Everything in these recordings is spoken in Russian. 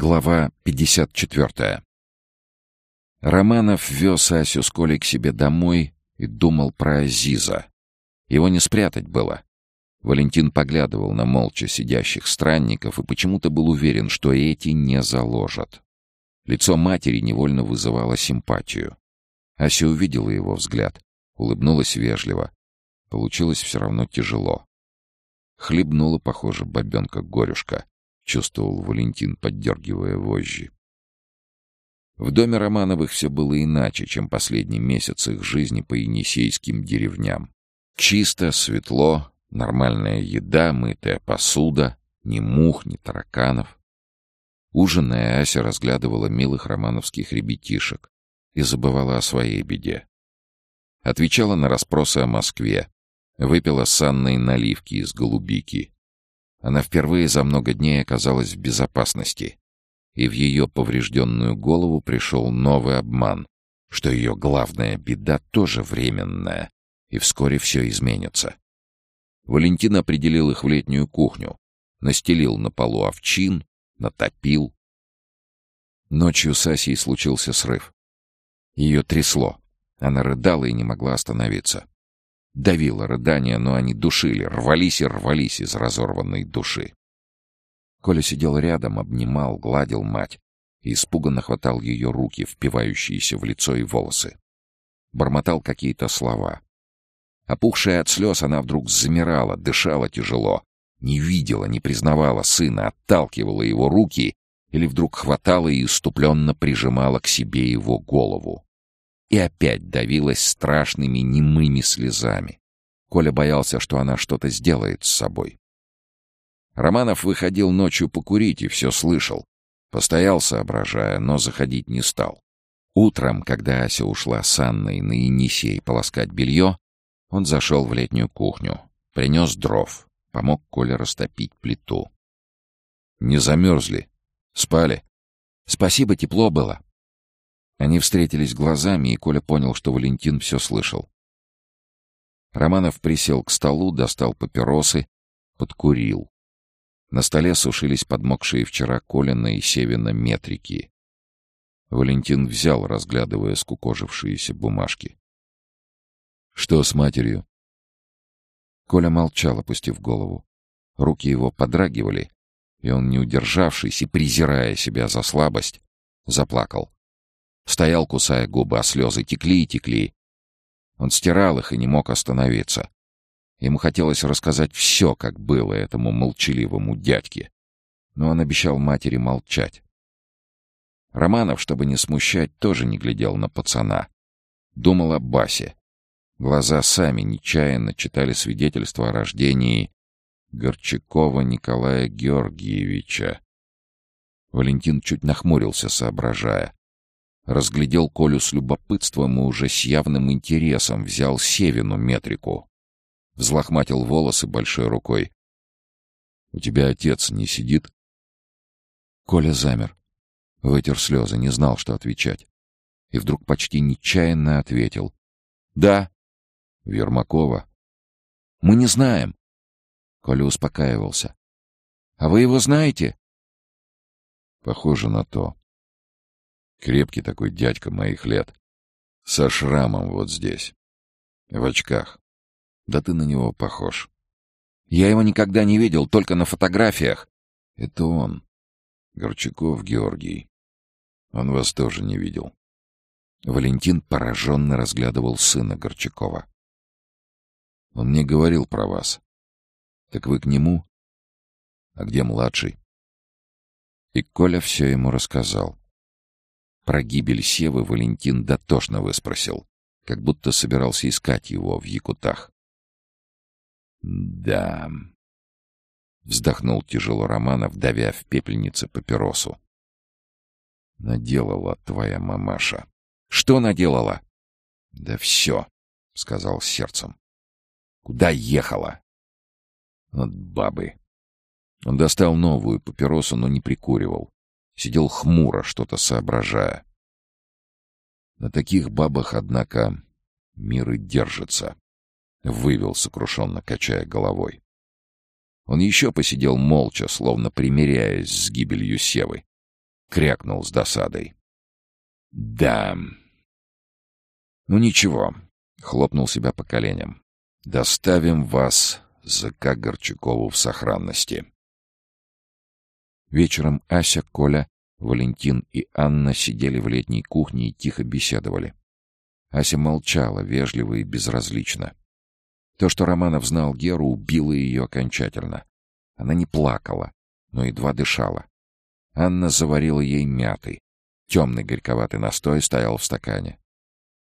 Глава 54. Романов вез Асю с Колей к себе домой и думал про Азиза. Его не спрятать было. Валентин поглядывал на молча сидящих странников и почему-то был уверен, что эти не заложат. Лицо матери невольно вызывало симпатию. Ася увидела его взгляд, улыбнулась вежливо. Получилось все равно тяжело. Хлебнула, похоже, бабенка-горюшка чувствовал Валентин, поддергивая вожжи. В доме Романовых все было иначе, чем последний месяц их жизни по енисейским деревням. Чисто, светло, нормальная еда, мытая посуда, ни мух, ни тараканов. Ужиная, Ася разглядывала милых романовских ребятишек и забывала о своей беде. Отвечала на расспросы о Москве, выпила с Анной наливки из голубики, она впервые за много дней оказалась в безопасности. И в ее поврежденную голову пришел новый обман, что ее главная беда тоже временная, и вскоре все изменится. Валентин определил их в летнюю кухню, настелил на полу овчин, натопил. Ночью с Асей случился срыв. Ее трясло. Она рыдала и не могла остановиться. Давило рыдание, но они душили, рвались и рвались из разорванной души. Коля сидел рядом, обнимал, гладил мать и испуганно хватал ее руки, впивающиеся в лицо и волосы. Бормотал какие-то слова. Опухшая от слез, она вдруг замирала, дышала тяжело, не видела, не признавала сына, отталкивала его руки или вдруг хватала и иступленно прижимала к себе его голову и опять давилась страшными немыми слезами. Коля боялся, что она что-то сделает с собой. Романов выходил ночью покурить и все слышал. Постоял, соображая, но заходить не стал. Утром, когда Ася ушла с Анной на Енисей полоскать белье, он зашел в летнюю кухню, принес дров, помог Коле растопить плиту. «Не замерзли? Спали?» «Спасибо, тепло было», они встретились глазами, и Коля понял, что Валентин все слышал. Романов присел к столу, достал папиросы, подкурил. На столе сушились подмокшие вчера Колина и Севина метрики. Валентин взял, разглядывая скукожившиеся бумажки. «Что с матерью?» Коля молчал, опустив голову. Руки его подрагивали, и он, не удержавшись и презирая себя за слабость, заплакал. Стоял, кусая губы, а слезы текли и текли. Он стирал их и не мог остановиться. Ему хотелось рассказать все, как было этому молчаливому дядьке. Но он обещал матери молчать. Романов, чтобы не смущать, тоже не глядел на пацана. Думал о Басе. Глаза сами нечаянно читали свидетельство о рождении Горчакова Николая Георгиевича. Валентин чуть нахмурился, соображая. Разглядел Колю с любопытством и уже с явным интересом взял Севину метрику. Взлохматил волосы большой рукой. «У тебя отец не сидит?» Коля замер. Вытер слезы, не знал, что отвечать. И вдруг почти нечаянно ответил. «Да». «Вермакова?» «Мы не знаем». Коля успокаивался. «А вы его знаете?» «Похоже на то. Крепкий такой дядька моих лет. Со шрамом вот здесь. В очках. Да ты на него похож. Я его никогда не видел, только на фотографиях. Это он. Горчаков Георгий. Он вас тоже не видел. Валентин пораженно разглядывал сына Горчакова. Он мне говорил про вас. Так вы к нему? А где младший? И Коля все ему рассказал. Про гибель Севы Валентин дотошно выспросил, как будто собирался искать его в Якутах. «Да...» — вздохнул тяжело Романов, давя в пепельнице папиросу. «Наделала твоя мамаша». «Что наделала?» «Да все», — сказал сердцем. «Куда ехала?» «От бабы». Он достал новую папиросу, но не прикуривал. Сидел хмуро, что-то соображая. На таких бабах, однако, мир и держится. Вывел, сокрушенно качая головой. Он еще посидел молча, словно примиряясь с гибелью Севы. крякнул с досадой. «Да...» «Ну ничего», — хлопнул себя по коленям. «Доставим вас, ЗК Горчакову, в сохранности». Вечером Ася, Коля, Валентин и Анна сидели в летней кухне и тихо беседовали. Ася молчала, вежливо и безразлично. То, что Романов знал Геру, убило ее окончательно. Она не плакала, но едва дышала. Анна заварила ей мяты. Темный горьковатый настой стоял в стакане.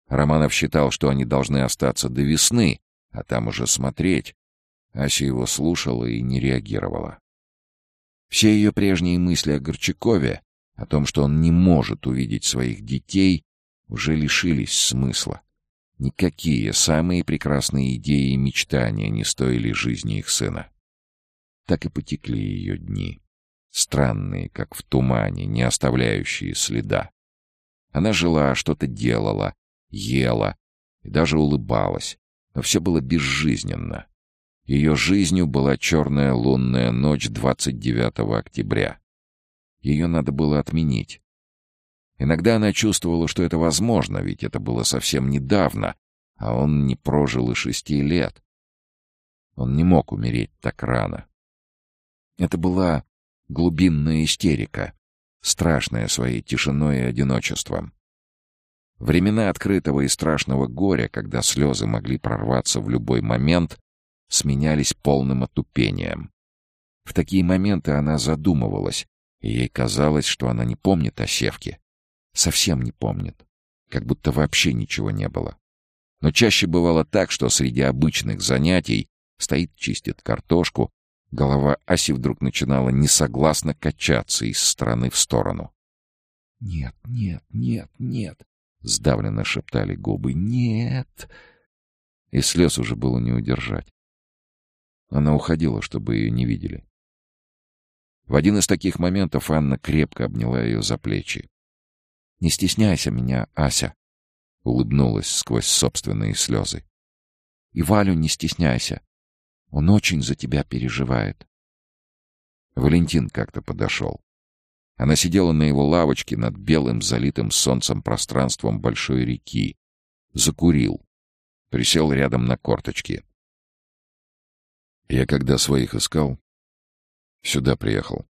Романов считал, что они должны остаться до весны, а там уже смотреть. Ася его слушала и не реагировала. Все ее прежние мысли о Горчакове, о том, что он не может увидеть своих детей, уже лишились смысла. Никакие самые прекрасные идеи и мечтания не стоили жизни их сына. Так и потекли ее дни. Странные, как в тумане, не оставляющие следа. Она жила, что-то делала, ела и даже улыбалась, но все было безжизненно. Ее жизнью была черная лунная ночь 29 октября. Ее надо было отменить. Иногда она чувствовала, что это возможно, ведь это было совсем недавно, а он не прожил и шести лет. Он не мог умереть так рано. Это была глубинная истерика, страшная своей тишиной и одиночеством. Времена открытого и страшного горя, когда слезы могли прорваться в любой момент, сменялись полным отупением. В такие моменты она задумывалась, и ей казалось, что она не помнит о Севке. Совсем не помнит. Как будто вообще ничего не было. Но чаще бывало так, что среди обычных занятий стоит, чистит картошку, голова Аси вдруг начинала несогласно качаться из стороны в сторону. «Нет, нет, нет, нет!» — сдавленно шептали губы. «Нет!» И слез уже было не удержать. Она уходила, чтобы ее не видели. В один из таких моментов Анна крепко обняла ее за плечи. Не стесняйся меня, Ася!» Улыбнулась сквозь собственные слезы. «И Валю не стесняйся. Он очень за тебя переживает». Валентин как-то подошел. Она сидела на его лавочке над белым, залитым солнцем пространством большой реки. Закурил. Присел рядом на корточки. Я когда своих искал, сюда приехал.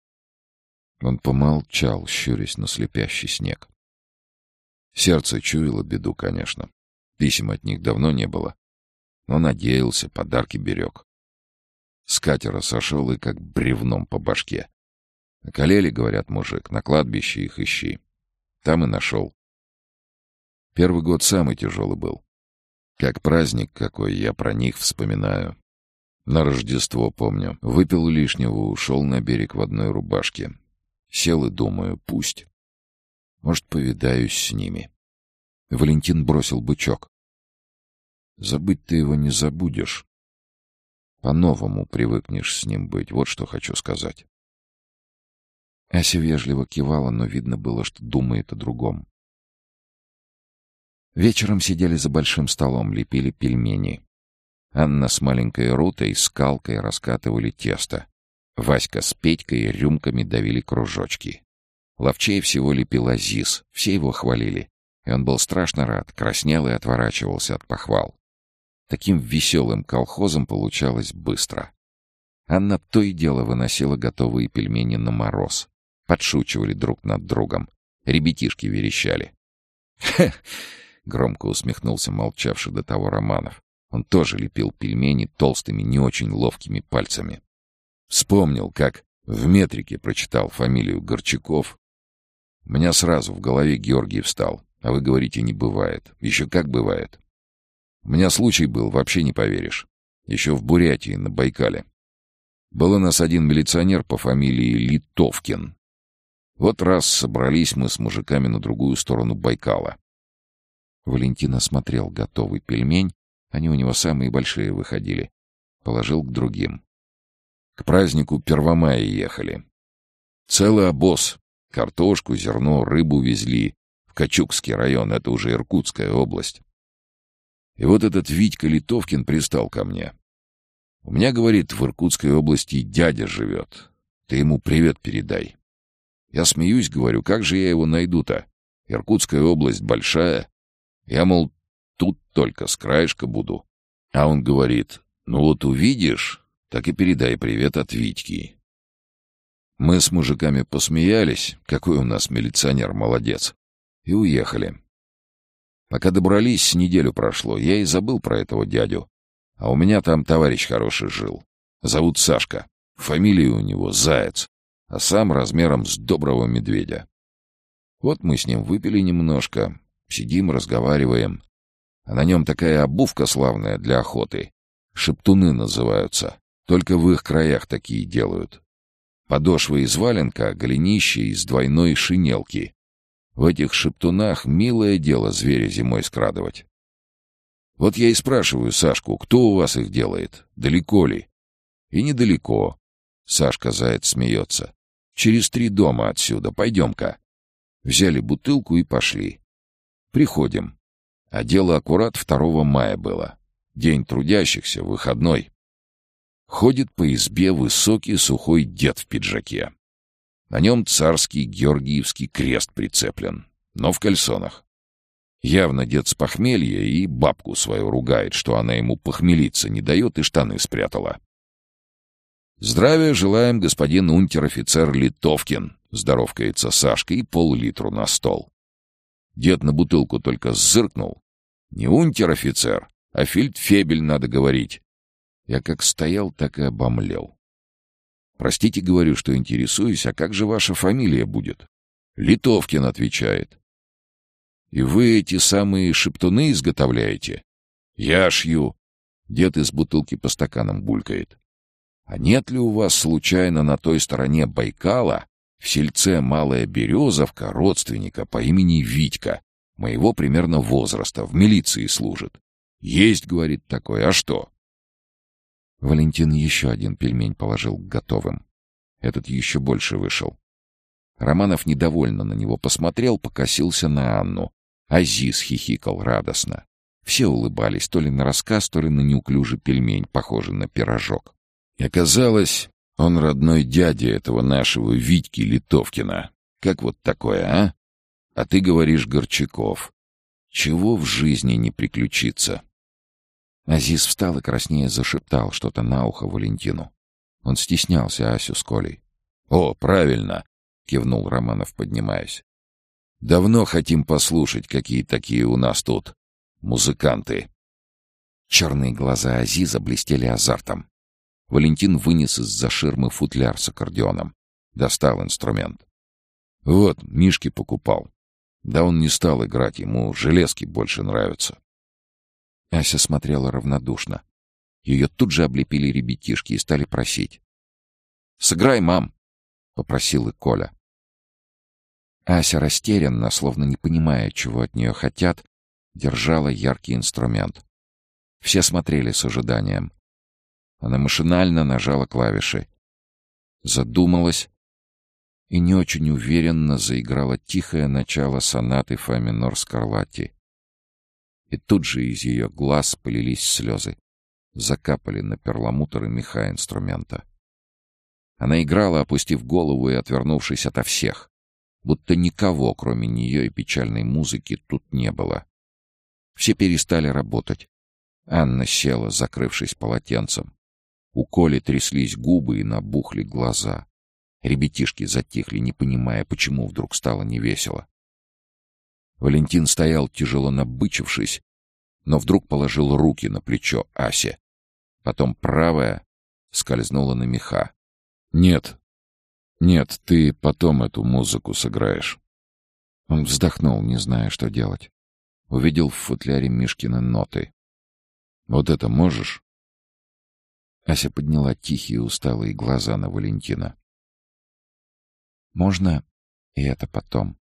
Он помолчал, щурясь на слепящий снег. Сердце чуяло беду, конечно. Писем от них давно не было. Но надеялся, подарки берег. С катера сошел и как бревном по башке. Околели, говорят, мужик, на кладбище их ищи. Там и нашел. Первый год самый тяжелый был. Как праздник какой, я про них вспоминаю. На Рождество, помню. Выпил лишнего, ушел на берег в одной рубашке. Сел и думаю, пусть. Может, повидаюсь с ними. Валентин бросил бычок. Забыть ты его не забудешь. По-новому привыкнешь с ним быть, вот что хочу сказать. Ася вежливо кивала, но видно было, что думает о другом. Вечером сидели за большим столом, лепили пельмени. Анна с маленькой Рутой скалкой раскатывали тесто. Васька с Петькой рюмками давили кружочки. Ловчей всего лепил Азиз, все его хвалили. И он был страшно рад, краснел и отворачивался от похвал. Таким веселым колхозом получалось быстро. Анна то и дело выносила готовые пельмени на мороз. Подшучивали друг над другом. Ребятишки верещали. «Хе!» — громко усмехнулся молчавший до того Романов. Он тоже лепил пельмени толстыми, не очень ловкими пальцами. Вспомнил, как в метрике прочитал фамилию Горчаков у меня сразу в голове Георгий встал. А вы говорите, не бывает. Еще как бывает. У меня случай был, вообще не поверишь. Еще в Бурятии, на Байкале. Был у нас один милиционер по фамилии Литовкин. Вот раз собрались мы с мужиками на другую сторону Байкала. Валентин осмотрел готовый пельмень. Они у него самые большие выходили. Положил к другим. К празднику Первомая ехали. Целый обоз, Картошку, зерно, рыбу везли. В Качукский район, это уже Иркутская область. И вот этот Витька Литовкин пристал ко мне. У меня, говорит, в Иркутской области дядя живет. Ты ему привет передай. Я смеюсь, говорю, как же я его найду-то? Иркутская область большая. Я, мол, тут только с краешка буду. А он говорит, ну вот увидишь, так и передай привет от Витьки. Мы с мужиками посмеялись, какой у нас милиционер молодец, и уехали. Пока добрались, неделю прошло, я и забыл про этого дядю. А у меня там товарищ хороший жил. Зовут Сашка. Фамилия у него Заяц, а сам размером с доброго медведя. Вот мы с ним выпили немножко, сидим, разговариваем. А на нем такая обувка славная для охоты. Шептуны называются. Только в их краях такие делают. Подошвы из валенка, голенище из двойной шинелки. В этих шептунах милое дело зверя зимой скрадывать. Вот я и спрашиваю Сашку, кто у вас их делает? Далеко ли? И недалеко. Сашка Заяц смеется. Через три дома отсюда, пойдем-ка. Взяли бутылку и пошли. Приходим. А дело аккурат 2 мая было. День трудящихся, выходной. Ходит по избе высокий сухой дед в пиджаке. На нем царский Георгиевский крест прицеплен, но в кальсонах. Явно дед с похмелья и бабку свою ругает, что она ему похмелиться не дает и штаны спрятала. «Здравия желаем, господин унтер-офицер Литовкин», — здоровкается Сашка и пол-литру на стол. Дед на бутылку только зыркнул. «Не унтер-офицер, а фельдфебель надо говорить». Я как стоял, так и обомлел. Простите, говорю, что интересуюсь, а как же ваша фамилия будет? Литовкин отвечает. И вы эти самые шептуны изготовляете? Я шью. Дед из бутылки по стаканам булькает. А нет ли у вас случайно на той стороне Байкала в сельце Малая Березовка родственника по имени Витька, моего примерно возраста, в милиции служит? Есть, говорит такой, а что? Валентин еще один пельмень положил к готовым. Этот еще больше вышел. Романов недовольно на него посмотрел, покосился на Анну. Азиз хихикал радостно. Все улыбались то ли на рассказ, то ли на неуклюжий пельмень, похожий на пирожок. И оказалось, он родной дядя этого нашего Витьки Литовкина. Как вот такое, а? А ты говоришь Горчаков. Чего в жизни не приключится? Азиз встал и краснее зашептал что-то на ухо Валентину. Он стеснялся Асю с Колей. «О, правильно!» — кивнул Романов, поднимаясь. «Давно хотим послушать, какие такие у нас тут музыканты». Черные глаза Азиза блестели азартом. Валентин вынес из-за ширмы футляр с аккордеоном. Достал инструмент. «Вот, Мишке покупал. Да он не стал играть, ему железки больше нравятся. Ася смотрела равнодушно. Ее тут же облепили ребятишки и стали просить. «Сыграй, мам!» — попросил и Коля. Ася растерянно, словно не понимая, чего от нее хотят, держала яркий инструмент. Все смотрели с ожиданием. Она машинально нажала клавиши. Задумалась и не очень уверенно заиграла тихое начало сонаты фа минор. И тут же из ее глаз полились слезы. Закапали на перламутр и меха инструмента. Она играла, опустив голову и отвернувшись ото всех. Будто никого, кроме нее и печальной музыки, тут не было. Все перестали работать. Анна села, закрывшись полотенцем. У Коли тряслись губы и набухли глаза. Ребятишки затихли, не понимая, почему вдруг стало невесело. Валентин стоял, тяжело набычившись, но вдруг положил руки на плечо Асе. Потом правая скользнула на меха. «Нет, нет, ты потом эту музыку сыграешь». Он вздохнул, не зная, что делать. Увидел в футляре Мишкины ноты. «Вот это можешь?» Ася подняла тихие усталые глаза на Валентина. «Можно и это потом?»